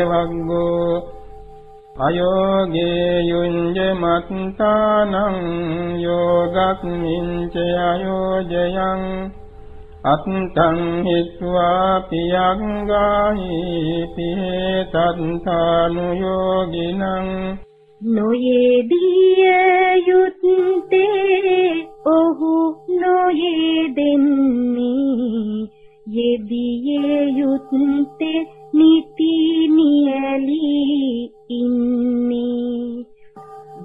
පියවග්ගෝ අයෝගේ යුඤ්ජ මත්තානං යෝගක්මින්ච අයෝජයං අත්තං හිත්වා පියංගාහි පිහෙ තත්තානු යෝගිනං නොයේදිය යුත්තේ ඔහු නොයේදෙන්නේ යෙදියේ යුත්තේ නිති නියලී ඉන්නේ.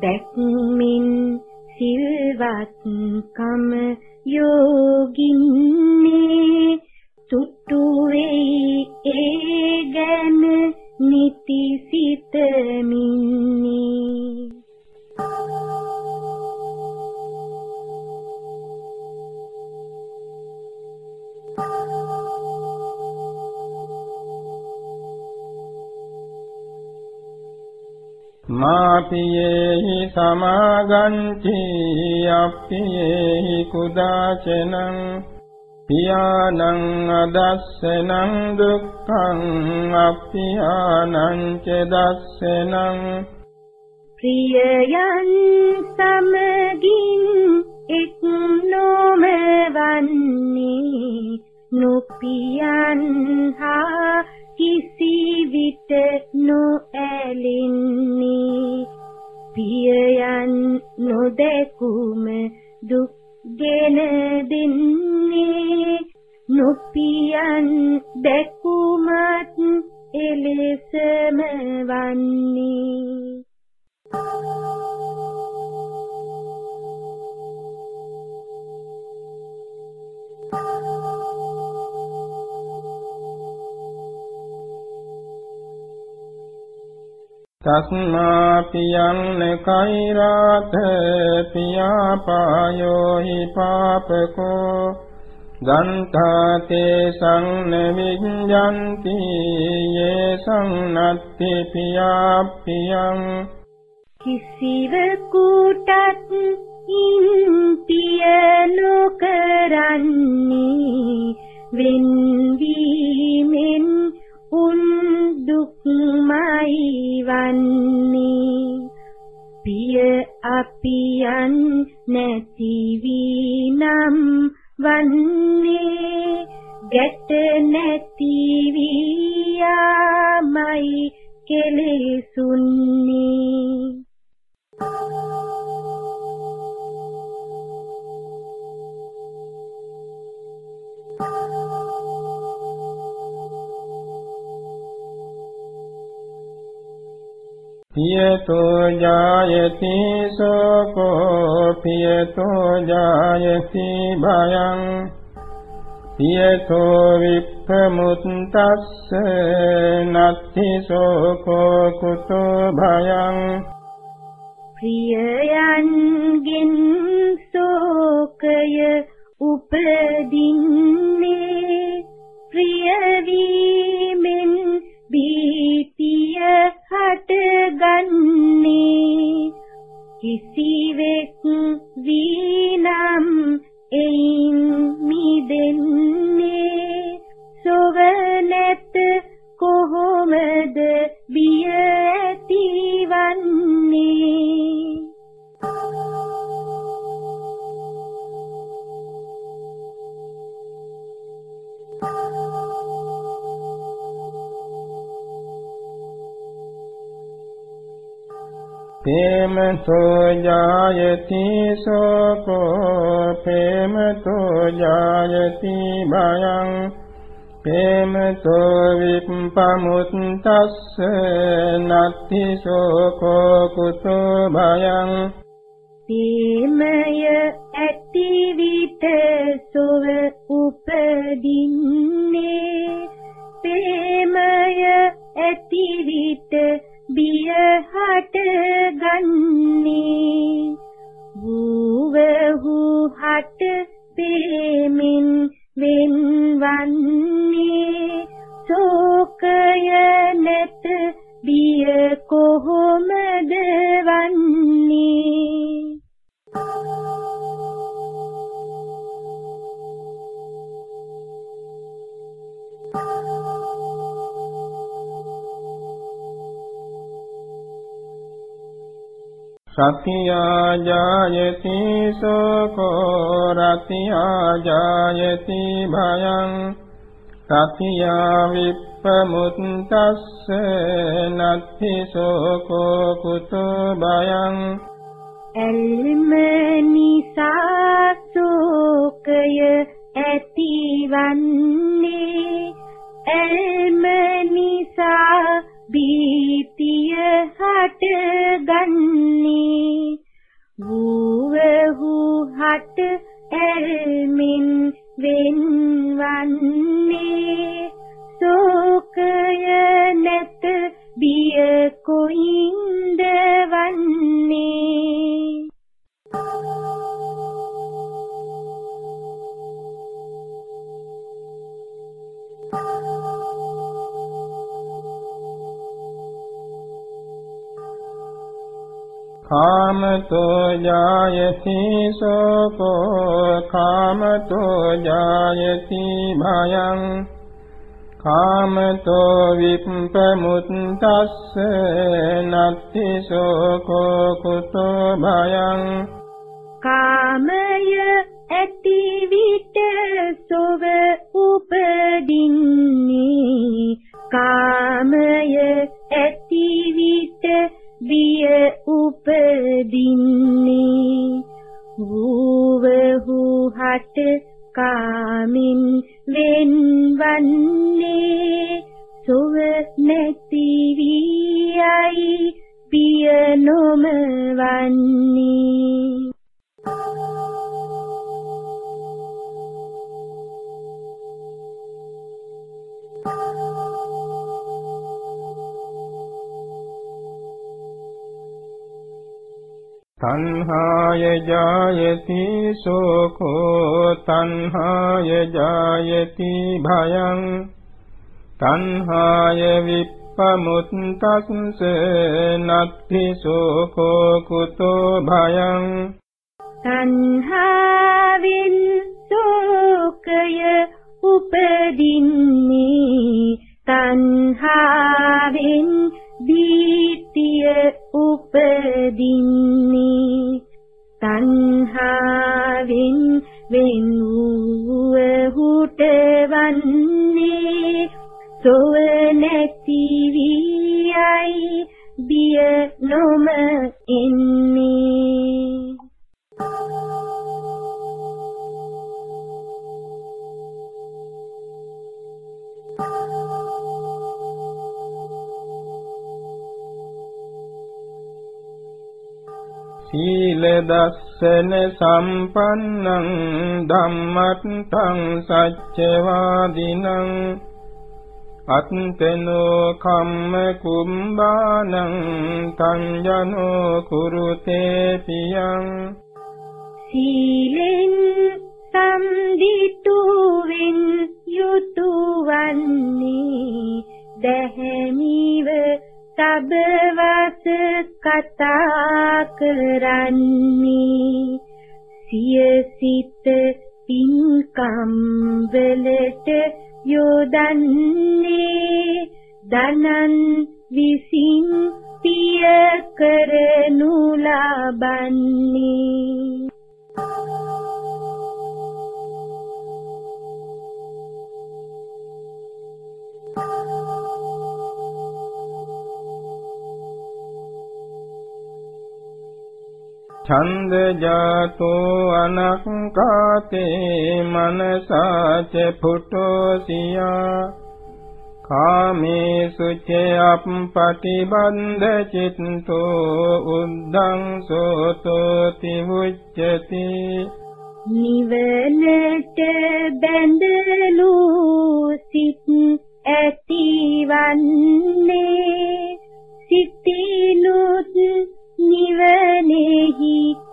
දැක්මින් සිල්වත් කම යෝගින්නේ. තුට්ටු වෙයි ඒ ගැන නිති සිතමින්නේ. මාපියේහි සමාගන්ති අප්පියේහි කුදාචනං පියානං අදස්සනං දුක්ඛං අප්පියානං ච දස්සනං. ප්‍රියයන් සමගින් එක් නොමවන්නේ නුපියන් හා කිසි විට නොඇලෙන්නේ. පියයන් නොදැකුම දුක් ගෙන දෙන්නේ. නොපියන් දැකුමත් එලෙසම වන්නේ. තස්මා පියං නකෛරාත පියාපායෝ හි පාපකෝ ගන්ථාතේ සංනවිඤ්ඤන්ති යේ සංනත්ති පියාප්පියං කිසිවෙකුටත් ඉන්පිය නොකරන්නේ වෙන්වීමෙන් වන්නේ පිය අපියන් නැති වීනම් වන්නේ. ගැට නැති වියාමයි කෙලෙසුන්නේ. පියතෝ ජායති සෝකෝ පියතෝ ජායති භයං පියතෝ විප්පමුත්තස්ස නත්ති සෝකෝ කුතෝ භයං ප්‍රියයන්ගෙන් සෝකය උපදින්නේ හටගන්නේ කිසිවෙක් වීනම් එයින් පේමතෝ ජායති සෝකෝ පේමතෝ ජායති භයං පේමතෝ විප්පමුත්තස්ස නත්ති සෝකෝ කුතෝ භයං ප්‍රේමය ඇති විට සොව හටගන්නේ වූවහු හට ප්‍රේමෙන් වෙන්වන්නේ. ශෝකය නැත බිය කොහොමද සතියා ජායති සෝකෝ රතියා ජායති භයං සතියා විප්පමුත්තස්ස නත්ති සෝකෝ කුතෝ භයං එල්ම නිසා සෝකය ඇතිවන්නේ එල්ම නිසා බීතිය හටගන්නේ වූවහු හට එල්මින් වෙන්වන්නේ. සෝකය නැත බිය කොයින්ද කාමතෝ ජායති සෝකෝ කාමතෝ ජායති භයං කාමතෝ විප්පමුත්තස්ස නත්ති සෝකෝ කුතෝ භයං කාමය तन्हाय जायति शोको तन्हाय जायति भयम्। तन्हाय विप् විප්පමුත්තස්ස නත්ති සෝකෝ කුතෝ භයං තණ්හාවෙන් සෝකය උපදින්නේ තණ්හාවෙන් දීතිය උපදින්නේ තණ්හාවෙන් වෙන් වූ හුටවන්නේ සොව නැති වියයි බිය නොම එන්නේ සීල දස්සන සම්පන්නං ධම්මත්තං සච්චවාදිනං අත්තනෝ කම්ම කුම්බානං තංජනෝ කුරුතේ පියං සීලෙන් සම්දිතුවෙන් යුතුයවන්නේ දැහැමිව සබවස කතා කරන්නේ. සියසිත පින්කම් වලට යොදන්නේ දනන් විසින් පිය කරනු ලබන්නේ. ජාතෝ අනක්කාතේ මනසාච පුටෝසියා කාමේසු ච අප්පටිබන්ධ චිත්තෝ උද්ධං සෝතෝ තිමුච්ඡති නිවනට බැඳලු සිත් ඇතිවන්නේ සිතිනුත් නිවනේහි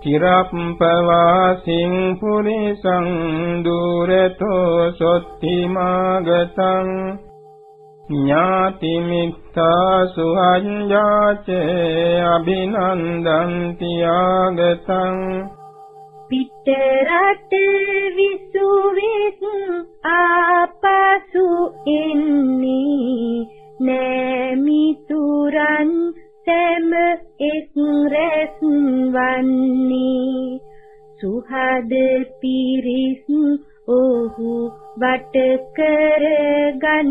තිරප්පවාසින් පුරිසං දුරතෝ සොත්තිමාගතං ඥාති මිත්තා සුහඤ්ඤාච අභිනන්දන්ති ආගතං පිටරට විසුවිස් ආපසු එන්නේ නෑමිතුරන් සෑම එක් රැස් වන්නේ සුහද පිරිස් ඔහු වට කරගන්නේ.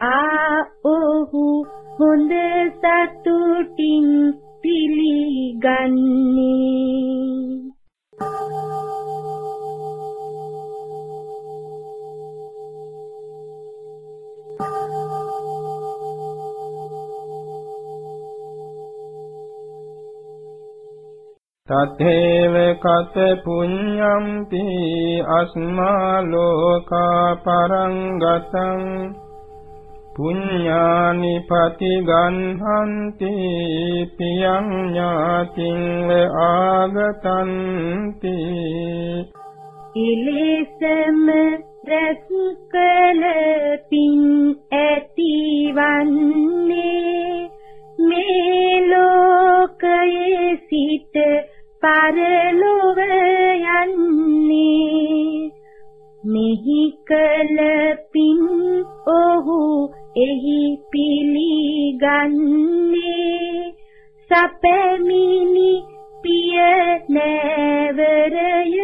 ආ ඔහු හොඳ සතුටින් පිළිගන්නේ. තතේව කත පුඤ්ඤම්පි අස්මා ලෝකා පරං ගතං පුඤ්ඤානි පතිගන්හන්ති පියං ඥාතිං ආගතන්ති ඉලෙසම රැස් කළ පින් ඇතිවන්නේ මේ ලෝකයේ සිට පරලොව යන්නේ මෙහි කල පින් ඔහු එහි පිළිගන්නේ සපැමිනි පිය නෑවරය